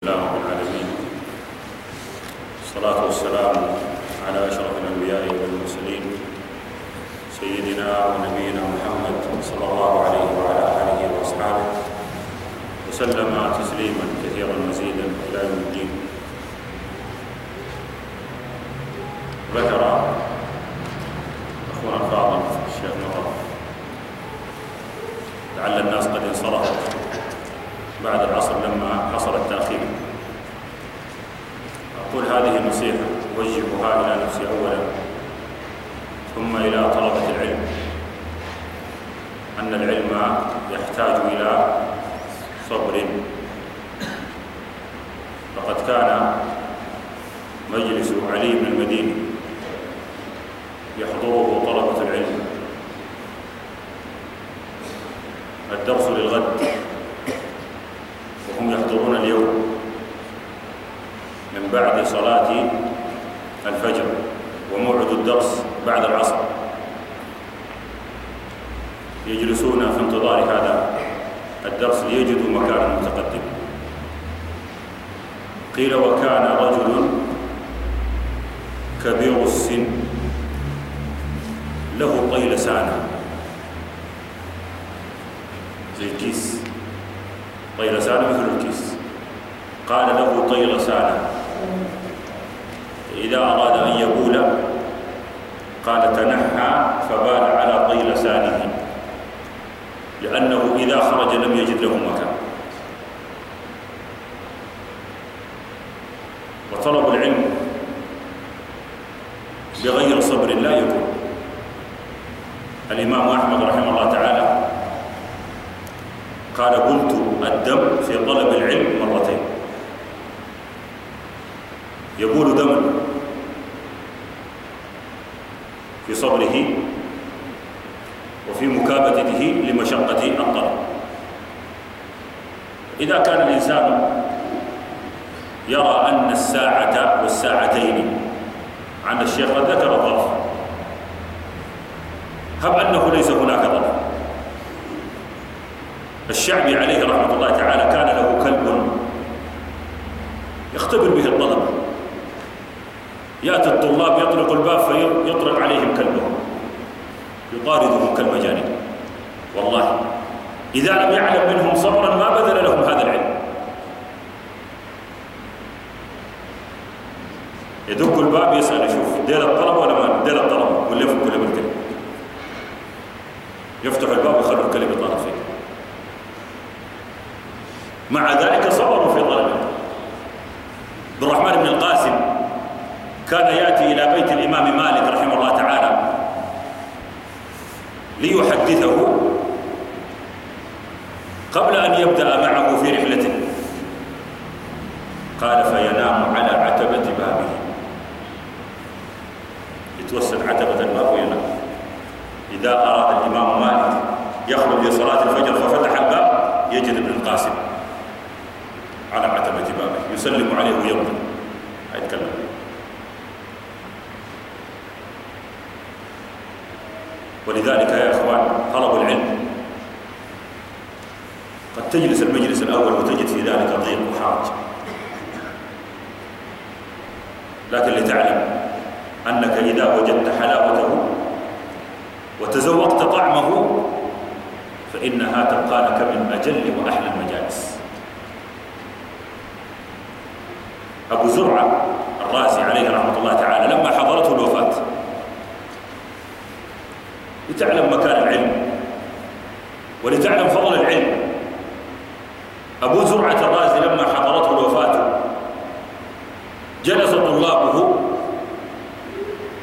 الله رب العالمين. الصلاة والسلام على أشرف الأنبياء والمرسلين سيدنا ونبينا محمد صلى الله عليه وعلى آله وأصحابه وسلم تسليما كثيرا مزيدا إلى يوم الدين. ذكر أخونا الفاضل الشيخ مطر لعل الناس قد انصرفت بعد العصر لما حصل التأخير. أقول هذه النصيحة أوجهها إلى نفسي أولا ثم إلى طلبة العلم. أن العلم يحتاج إلى صبر. فقد كان مجلس علي بن المديني يحضره طلبة العلم. الدرس للغد. وهم يحضرون اليوم. بعد صلاة الفجر وموعد الدرس بعد العصر. يجلسون في انتظار هذا الدرس ليجدوا مكانا متقدما قيل وكان رجل كبير السن له طيلسانه زي الكيس. طيلسان مثل الكيس. قال له طيلسان إذا أراد أن يبول قال تنحى فبال على طيلسانه لأنه إذا خرج لم يجد له مكان. وطلب العلم بغير صبر لا يكون. الإمام أحمد رحمه الله تعالى قال قلت الدم في طلب العلم مرتين. يقول دم في صبره وفي مكابدته لمشقة الطلب. إذا كان الإنسان يرى أن الساعة والساعتين عند الشيخ قد ذكر الظرف هب أنه ليس هناك ظرف الشعبي عليه رحمة الله تعالى كان له كلب يختبر به الطلبة يأتي الطلاب يطرق الباب فيطرق عليهم كلبهم. يطاردهم كالمجانين. والله إذا لم يعلم منهم صبرا ما بذل لهم هذا العلم. يدق الباب يسأل يشوف دير الطلب ولا ما؟ دير الطلب. ولا يفك كل الكلب. يفتح الباب ويخلوا الكلب يطارد فيه. مع ذلك صبروا في طلبه عبد الرحمن بن القاسم كان يأتي إلى بيت الإمام مالك رحمه الله تعالى ليحدثه قبل أن يبدأ معه في رحلته قال فينام على عتبة بابه. يتوسد عتبة الباب وينام. إذا أراد الإمام مالك يخرج لصلاة الفجر ففتح الباب يجد ابن القاسم على عتبة بابه. يسلم عليه ويمضي يتكلم ولذلك يا إخوان طلب العلم. قد تجلس المجلس الأول وتجد في ذلك ضيق وحرج. لكن لتعلم أنك إذا وجدت حلاوته وتذوقت طعمه فإنها تبقى لك من أجل وأحلى المجالس. أبو زرعة الرازي عليه رحمة الله تعالى لما حضرته الوفاة لتعلم مكان العلم ولتعلم فضل العلم. أبو زرعة الرازي لما حضرته الوفاة جلس طلابه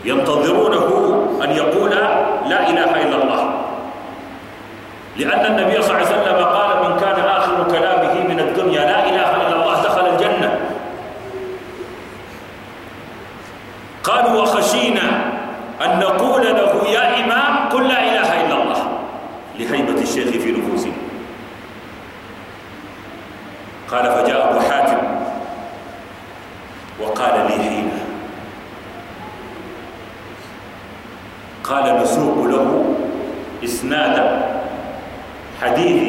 ينتظرونه أن يقول لا إله إلا الله لأن النبي صلى الله عليه وسلم قال من كان آخر كلامه من الدنيا لا إله إلا الله دخل الجنة قالوا وخشينا أن نقول له يا إمام قل لا إله إلا الله لهيبة الشيخ في نفوسنا قال فجاء أبو حاتم وقال لي حين. قال نسوق له إسناد حديث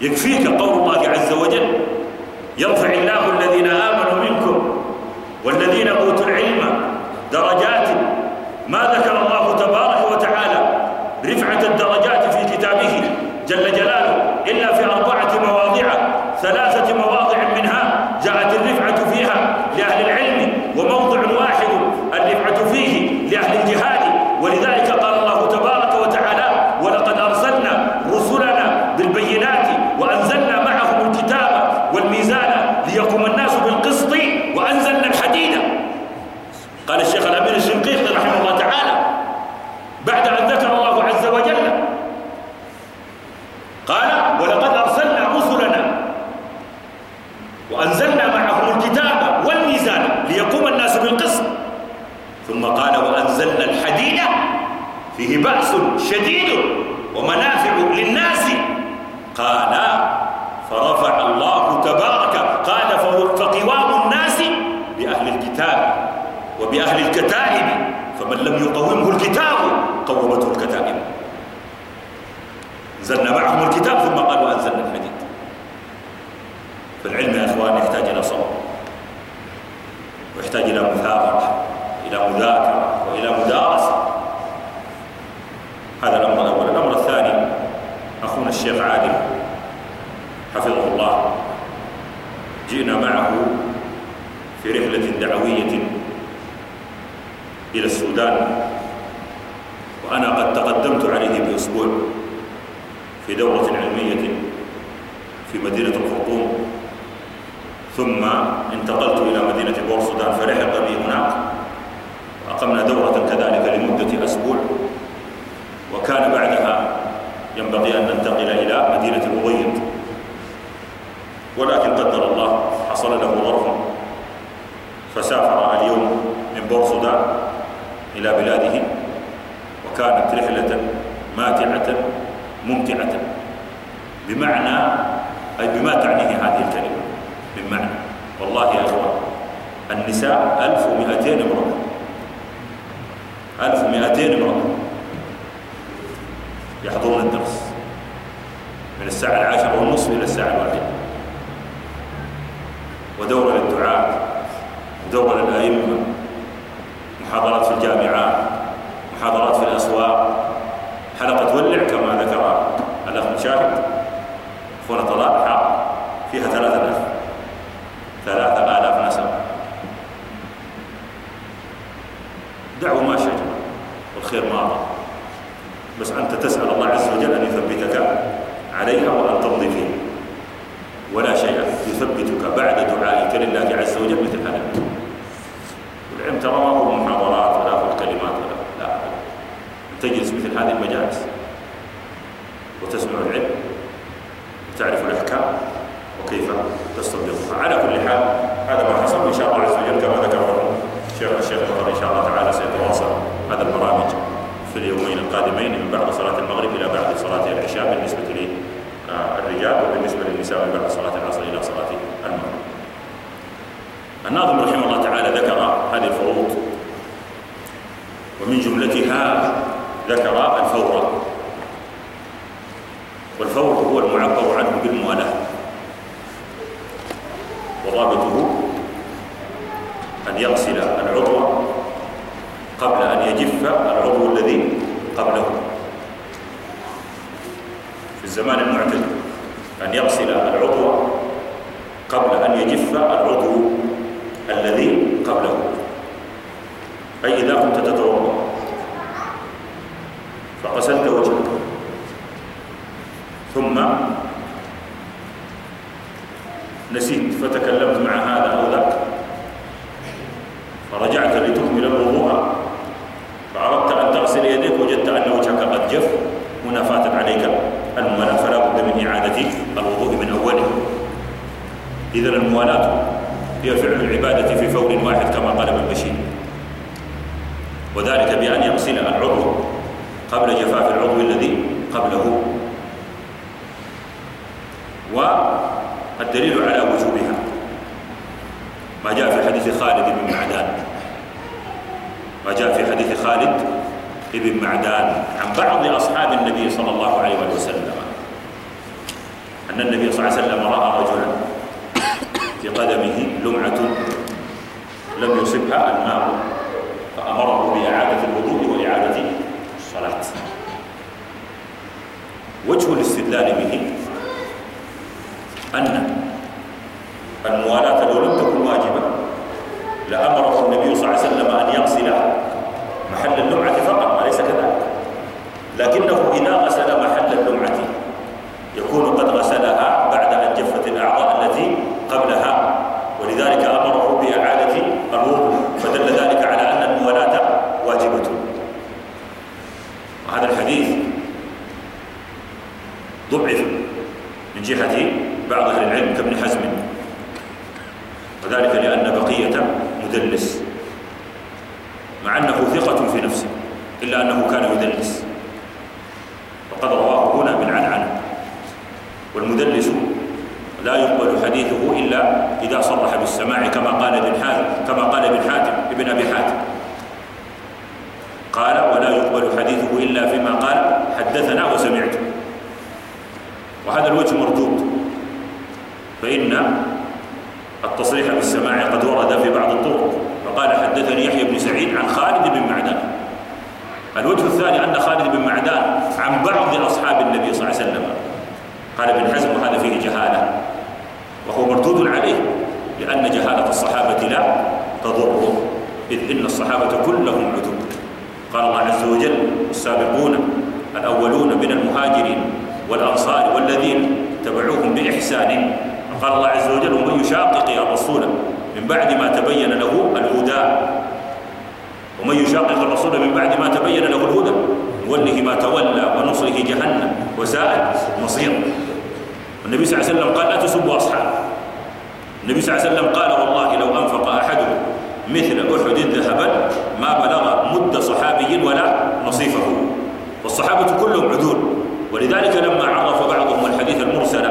يكفيك قول الله عز وجل يرفع الله الذين آمنوا منكم والذين أوتوا العلم درجات فيه بأس شديد ومنافع للناس. قال فرفع الله تبارك قال فقوام الناس بأهل الكتاب وبأهل الكتائب فمن لم يقومه الكتاب قومته الكتائب. أنزلنا معهم الكتاب ثم قالوا أنزلنا الحديد. فالعلم يا إخوان يحتاج إلى صبر ويحتاج إلى مثابرة إلى مذاكرة وإلى مدارسة. هذا الأمر الأول. الأمر الثاني أخونا الشيخ عادل حفظه الله جئنا معه في رحلة دعوية إلى السودان وأنا قد تقدمت عليه بأسبوع في دورة علمية في مدينة الخرطوم ثم انتقلت إلى مدينة بور السودان فلحق بي هناك وأقمنا دورة كذلك لمدة أسبوع. وكان بعدها ينبغي أن ننتقل إلى مدينة المبيض ولكن قدر الله حصل له ظرف فسافر اليوم من بورصدا إلى بلاده وكانت رحلة ماتعة ممتعة بمعنى أي بما تعنيه هذه الكلمة بمعنى والله يا أخوان النساء 1200 امرأة. 1200 امرأة. الساعة العاشرة والنصف إلى الساعة الواحدة. ودورة للدعاة ودورة للأئمة محاضرات في الجامعات محاضرات في الأسواق. الفروض ومن جملتها ذكر الفور. والفور هو المعبر عنه بالموالاة وضابطه أن يغسل العضو قبل أن يجف العضو الذي قبله. في الزمان المعتدل أن يغسل العضو قبل أن يجف العضو الذي قبله. أي كنت تتوضأ فغسلت وجهك. ثم نسيت فتكلمت مع هذا أو ذاك. فرجعت لتكمل الوضوء فأردت أن تغسل يديك وجدت أن وجهك قد جف. هنا فاتت عليك الموالاة فلا بد من إعادة الوضوء من أوله. إذا الموالاة هي فعل العبادة في فور واحد كما قال ابن بشير. وذلك بأن يغسل العضو قبل جفاف العضو الذي قبله. والدليل على وجوبها. ما جاء في حديث خالد بن معدان. ما جاء في حديث خالد بن معدان عن بعض أصحاب النبي صلى الله عليه وسلم. أن النبي صلى الله عليه وسلم رأى رجلا في قدمه لمعة لم يصبها الماء. فأمره بإعادة الوضوء وإعادة الصلاة. وجه الاستدلال به أن الموالاة لو لم تكن واجبة لأمره النبي صلى الله عليه وسلم أن يغسل محل اللمعة فقط أليس كذلك. لكنه إذا غسل محل اللمعة يكون قد غسلها بعد أن جفت الأعضاء التي قبلها ولذلك أمره بإعادة الوضوء فدل ذلك على أن الموالاة واجبة وهذا الحديث ضعف من جهة بعض أهل العلم كابن حزم. وذلك لأن بقية مدلس. مع أنه ثقة في نفسه إلا أنه كان يدلس. وقد رواه هنا بالعنعنة والمدلس لا يقبل حديثه إلا إذا صرح بالسماع كما قال ابن حاتم كما قال ابن حاتم ابن أبي حاتم. قال ولا يقبل حديثه إلا فيما قال حدثنا وسمعت وهذا الوجه مردود. فإن التصريح بالسماع قد ورد في بعض الطرق. فقال حدثني يحيى بن سعيد عن خالد بن معدان. الوجه الثاني أن خالد بن معدان عن بعض أصحاب النبي صلى الله عليه وسلم. قال ابن حزم وهذا فيه جهالة. وهو مردود عليه لأن جهالة الصحابة لا تضر إذ إن الصحابة كلهم عدو. قال الله عز وجل السابقون الأولون من المهاجرين. والأنصار والذين تبعوهم بإحسان. قال الله عز وجل ومن يشاقق الرسول من بعد ما تبين له الهدى. ومن يشاقق الرسول من بعد ما تبين له الهدى. نوله ما تولى ونصره جهنم وساءت مصير النبي صلى الله عليه وسلم قال لا تسبوا أصحابه. النبي صلى الله عليه وسلم قال والله لو أنفق أحدهم مثل أحد ذهبا ما بلغ مد صحابي ولا نصيفه. والصحابة كلهم عدول. ولذلك لما عرف بعضهم الحديث المرسل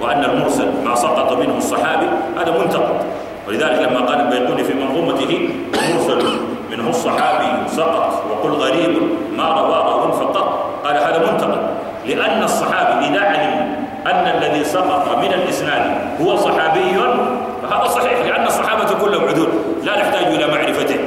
وأن المرسل ما سقط منه الصحابي هذا منتقد. ولذلك لما قال البيقوني في منظومته مرسل منه الصحابي سقط وقل غريب ما روى راو فقط. قال هذا منتقد. لأن الصحابي إذا علم أن الذي سقط من الإسناد هو صحابي فهذا صحيح لأن الصحابة كلهم عدول. لا نحتاج إلى معرفته.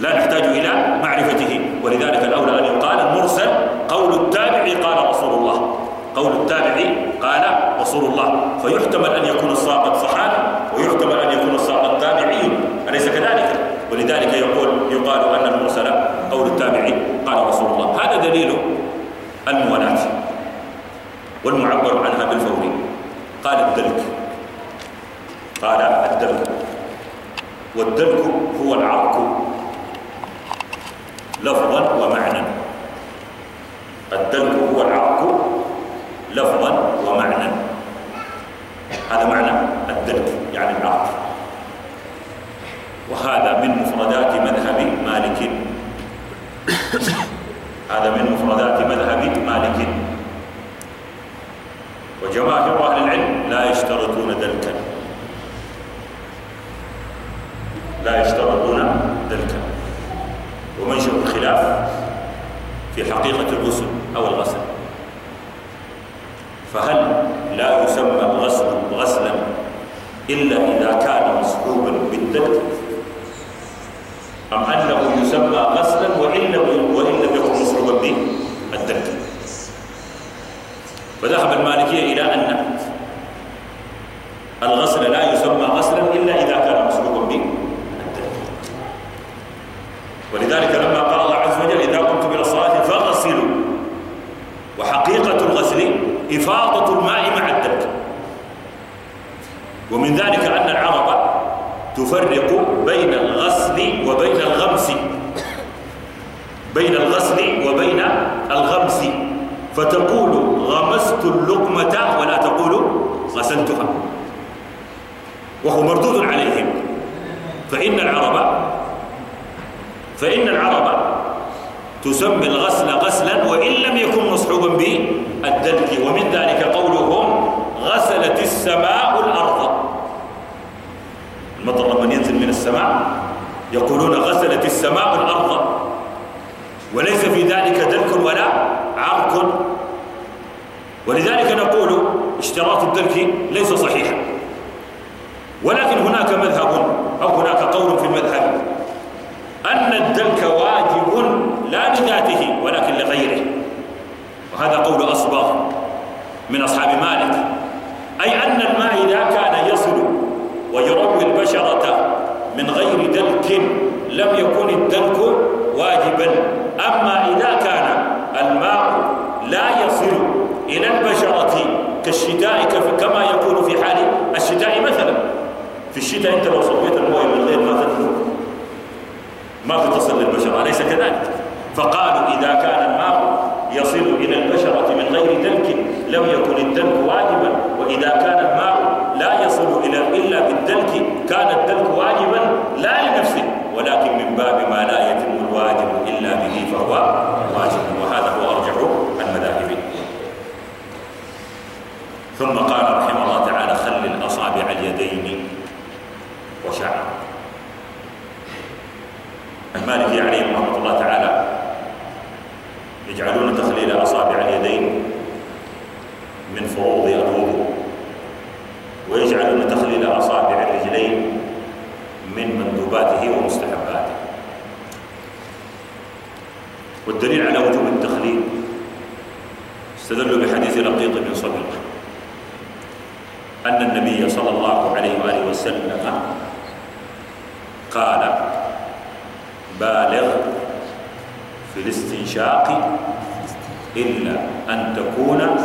لا نحتاج إلى معرفته. ولذلك الأولى أن يقال المرسل قول التابع قال رسول الله. قول التابع قال رسول الله. فيحتمل أن يكون الساقط صحابي ويحتمل أن يكون الساقط تابعي. أليس كذلك؟ ولذلك يقول يقال أن المرسل قول التابع قال رسول الله. هذا دليل الموالاة والمعبر عنها بالفور قال الدلك. قال الدلك. والدلك هو العرق. لفظا ومعنى. الدلك هو العرق لفظا ومعنى. هذا معنى الدلك يعني العرق وهذا من مفردات مذهب مالك. هذا من مفردات مذهب مالك. وجماهير أهل العلم لا يشترطون دلكا. لا يشترطون دلكا. ومنشأ الخلاف في حقيقة الغسل أو الغسل. فهل لا يسمى الغسل غسلا إلا إذا كان مصحوبا بالدلك؟ أم أنه يسمى غسلا وإن وإن لم يكن مصحوبا بالدلك؟ فذهب المالكية إلى أن الغسل لا يسمى غسلا إلا إذا كان مصحوبا بالدلك ولذلك لما قال الله عز وجل إذا قمتم إلى الصلاة فاغسلوا. وحقيقة الغسل إفاضة الماء مع الدلك ومن ذلك أن العرب تفرق بين الغسل وبين الغمس. بين الغسل وبين الغمس. فتقول غمست اللقمة ولا تقول غسلتها. وهو مردود عليهم. فإن العرب فإن العرب تسمي الغسل غسلا وإن لم يكن مصحوبا بالدلك ومن ذلك قولهم غسلت السماء الأرض. المطر لما ينزل من السماء يقولون غسلت السماء الأرض. وليس في ذلك دلك ولا عرق. ولذلك نقول اشتراط الدلك ليس صحيحا. ولكن هناك مذهب أو هناك قول في المذهب أن الدلك واجب لا لذاته ولكن لغيره. وهذا قول أصبغ من أصحاب مالك. أي أن الماء إذا كان يصل ويروي البشرة من غير دلك لم يكن الدلك واجبا. أما إذا كان الماء لا يصل إلى البشرة كالشتاء كما يكون في حال الشتاء مثلا. في الشتاء أنت لو صويت الموية من غير ما تدلك. ما بتصل للبشرة أليس كذلك؟ فقالوا إذا كان الماء يصل إلى البشرة من غير دلك لم يكن الدلك واجبا. وإذا كان الماء لا يصل إلى إلا بالدلك كان الدلك واجبا لا لنفسه. ولكن من باب ما لا يتم الواجب إلا به فهو واجب. وهذا هو أرجح المذاهب. ثم قال رحمه الله تعالى خل الأصابع اليدين وشعر المالكي عليهم رحمة الله تعالى يجعلون تخليل أصابع اليدين من فروض الوضوء ويجعلون تخليل أصابع الرجلين من مندوباته ومستحباته. والدليل على وجوب التخليل استدلوا بحديث لقيط بن صبر أن النبي صلى الله عليه وآله وسلم قال بالغ في الاستنشاق إلا أن تكون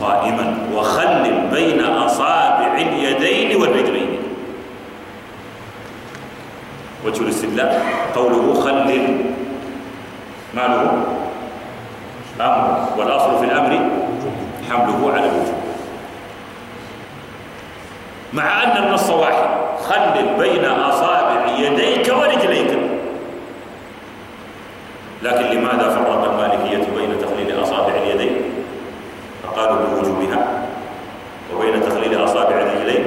صائما. وخلل بين أصابع اليدين والرجلين. وجه الاستدلال قوله خلل ما له أمر والأصل في الأمر حمله على الوجوب مع أن النص واحد. خلل بين أصابع يديك ورجليك. لكن لماذا فرق المالكية بين تخليل أصابع اليدين؟ فقالوا بوجوبها. وبين تخليل أصابع الرجلين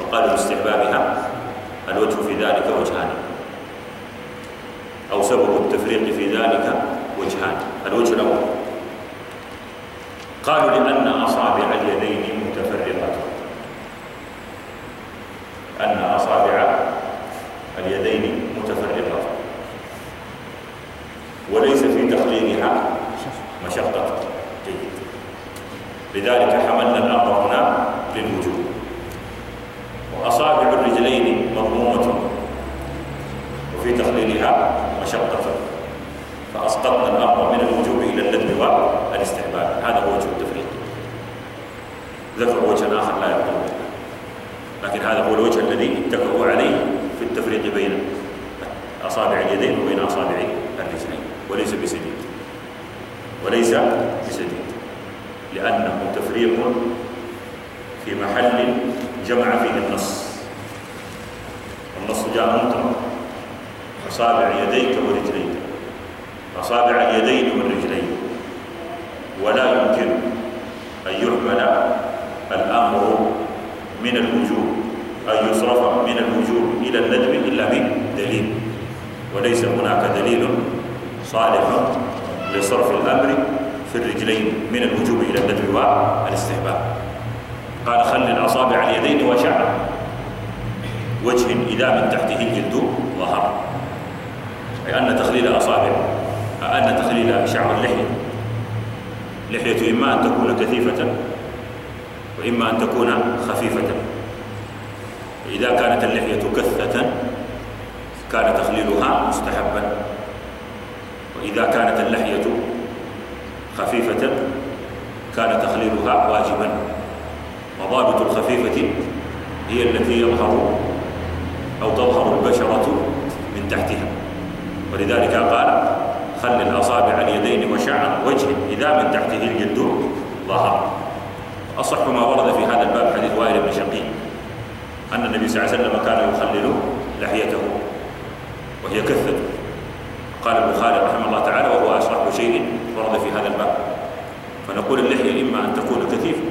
فقالوا باستحبابها. الوجه في ذلك وجهان. أو سبب التفريق في ذلك وجهان. الوجه الأول. قالوا لأن أصابع اليدين متفرقة. أن أصابع اليدين متفرقة وليس في تخليلها مشقة جيد لذلك حملنا الأمر هنا للوجوب وأصابع الرجلين مضمومة وفي تخليلها مشقة فأسقطنا الأمر من الوجوب إلى الندب والاستحباب هذا هو وجه التفريق ذكر وجه آخر لا يقول لكن هذا هو الوجه الذي اتفقوا عليه في التفريق بين أصابع اليدين وبين أصابع الرجلين وليس بسديد وليس بسديد لأنه تفريق في محل جمع فيه النص النص جاء مطلق أصابع يديك ورجليك أصابع اليدين والرجلين ولا يمكن أن يحمل الأمر من الوجوب أن يصرف من الوجوب إلى الندب إلا بدليل وليس هناك دليل صالح لصرف الأمر في الرجلين من الوجوب إلى الندب قال خل الأصابع اليدين وشعر وجه إذا من تحته الجلد ظهر. أي أن تخليل الأصابع أن تخليل شعر اللحية. لحية إما أن تكون كثيفة وإما أن تكون خفيفة. إذا كانت اللحية كثة كان تخليلها مستحبا. وإذا كانت اللحية خفيفة كان تخليلها واجبا. وضابط الخفيفة هي التي يظهر أو تظهر البشرة من تحتها. ولذلك قال خل الأصابع اليدين وشعر وجه إذا من تحته الجلد ظهر. أصح ما ورد في هذا الباب حديث وائل بن شقيق أن النبي صلى الله عليه وسلم كان يخلل لحيته وهي كثة. قال البخاري رحمه الله تعالى وهو أصح شيء ورد في هذا الباب فنقول اللحية إما أن تكون كثيفة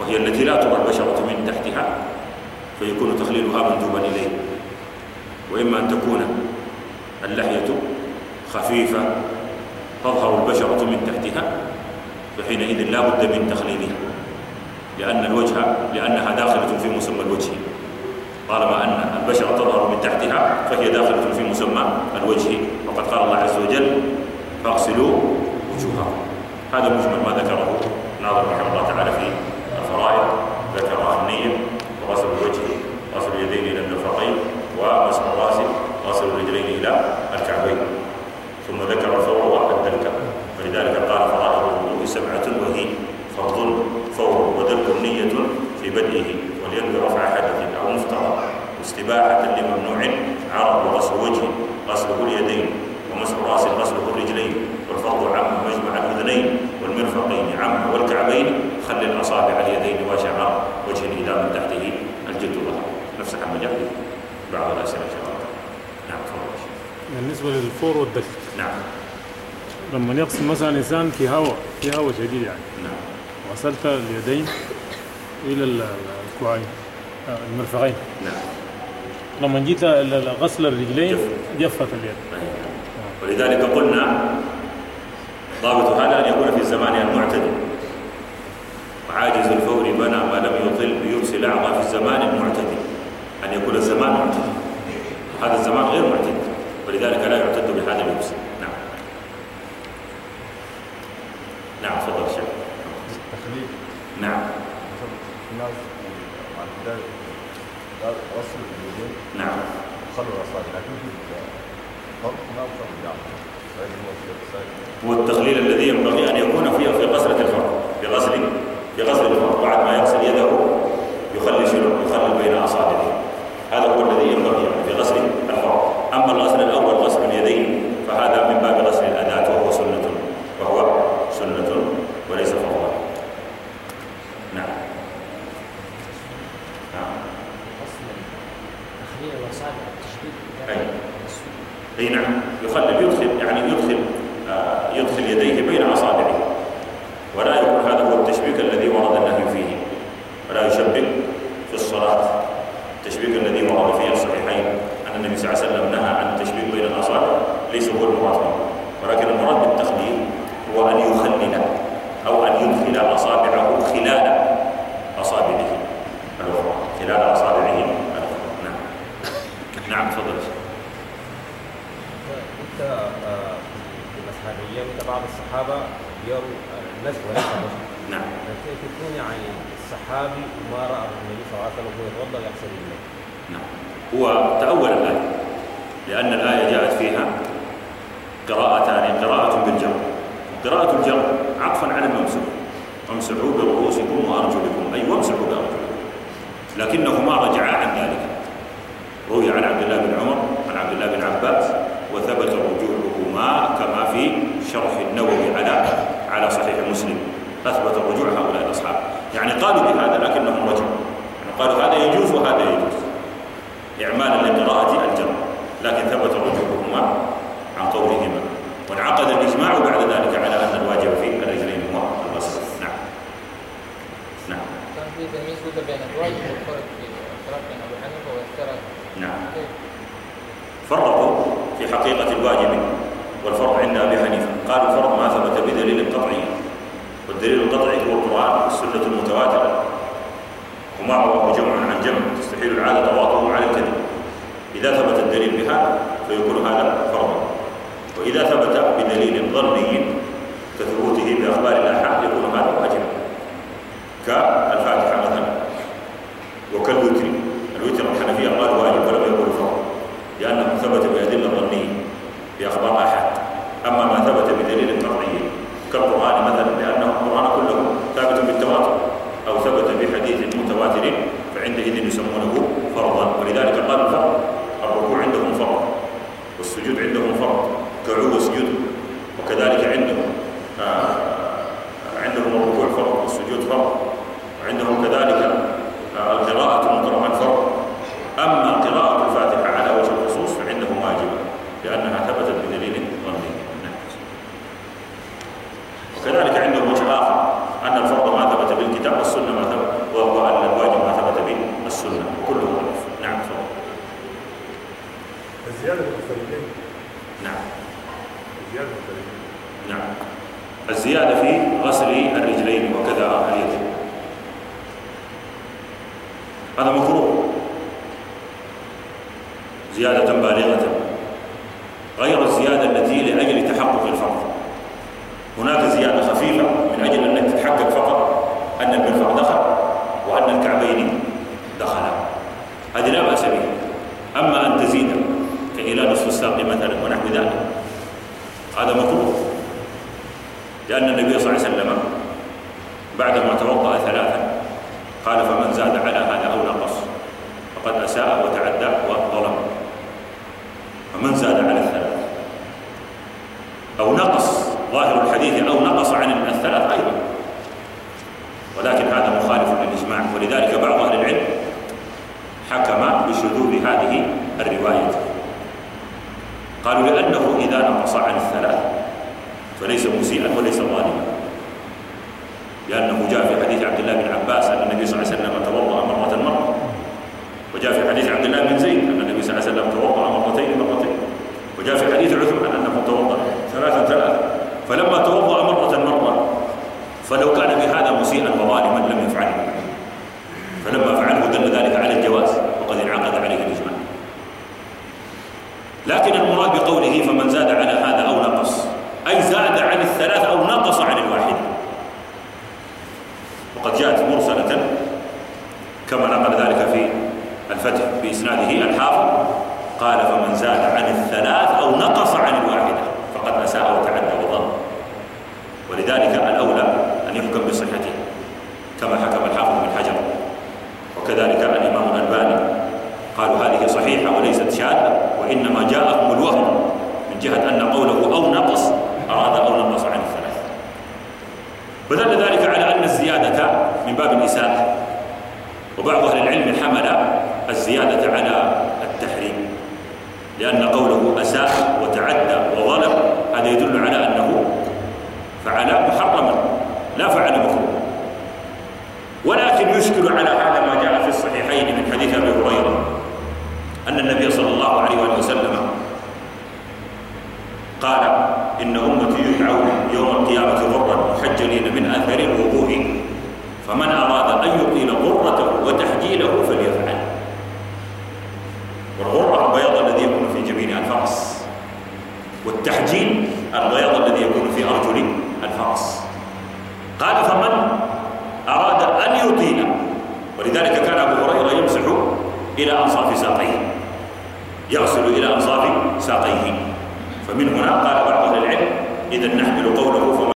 وهي التي لا ترى البشرة من تحتها فيكون تخليلها مندوبا إليه. وإما أن تكون اللحية خفيفة تظهر البشرة من تحتها فحينئذ لا بد من تخليلها لأن الوجه لأنها داخلة في مسمى الوجه. طالما أن البشرة تظهر من تحتها فهي داخلة في مسمى الوجه. وقد قال الله عز وجل فاغسلوا وجوهكم. هذا مجمل ما ذكره ناظر رحمه الله تعالى في الفرائض ذكر النية وغسل الوجه غسل اليدين إلى المرفقين ومسح الرأس غسل الرجلين إلى الكعبين. ثم ذكر الفور والدلك ولذلك قال فرائض الوضوء سبعة وهي فرض فور ودلك نية في بدئه. ولينوي رفع حدث أو مفترض واستباحة لممنوع عرض وغسل وجه غسله اليدين. ومسح رأس غسله الرجلين والفرض عم مجمع الأذنين والمرفقين عم والكعبين. خل الأصابع اليدين وشعر وجه إذا من تحته الجلد ظهر نفس حمد بعض الأسئلة إن شاء الله نعم تفضل. بالنسبة للفور والدك نعم. لما يغسل مثلا إنسان في هواء في هواء شديد يعني. نعم. غسلت اليدين إلى ال- الكوعين آه، المرفقين. نعم. لما جيت غسل الرجلين جفت. اليد. ولذلك قلنا ضابط هذا أن يكون في الزمان المعتدل. وعاجز الفور بنى ما لم يطل يرسل أعضاء في الزمان المعتدل. أن يكون الزمان معتدل. هذا الزمان غير معتدل. ولذلك لا يعتد بهذا اللبس نعم. نعم تفضل الشيخ تخليل نعم. مثلا في ناس بعد ذلك قال غسل اليدين نعم. خلوا الاصابع لكن في فرق ما فرق يعني فإن هو في السائل هو التخليل الذي ينبغي أن يكون في في غسلة الفرد في غسل في غسل الفرد بعد ما يغسل يده يخلي شنو؟ يخلل بين أصابعه. هذا هو الذي ينبغي في غسل الفرد أما الغسل الأول هناك زيادة خفيفة من أجل أنك تتحقق فقط أن المرفع دخل وأن الكعبين دخلا. هذه لا بأس به. أما أن تزيد كإلى نصف الساق مثلا ونحو ذلك هذا مكروه. لأن النبي صلى الله عليه وسلم بعدما توضأ ثلاثا قال فمن زاد على هذا أو نقص فقد أساء وتعدى وظلم. فمن زاد على الثلاث أو نقص ظاهر الحديث أو نقص عن الثلاث أيضا. ولكن هذا مخالف للإجماع. ولذلك بعض أهل العلم حكم بشذوذ هذه الرواية. قالوا لأنه إذا نقص عن الثلاث فليس مسيئا وليس ظالما. لأنه جاء في حديث عبد الله بن عباس أن النبي صلى الله عليه وسلم توضأ مرة مرة. وجاء في حديث عبد الله بن زيد أن النبي صلى الله عليه وسلم توضأ مرة وبعض أهل العلم حمل الزيادة على التحريم لأن قوله أساء وتعدى وظلم هذا يدل على أنه فعل محرما لا فعل إلى أنصاف ساقيه. يصل إلى أنصاف ساقيه. فمن هنا قال بعض أهل العلم إذا نحمل قوله فما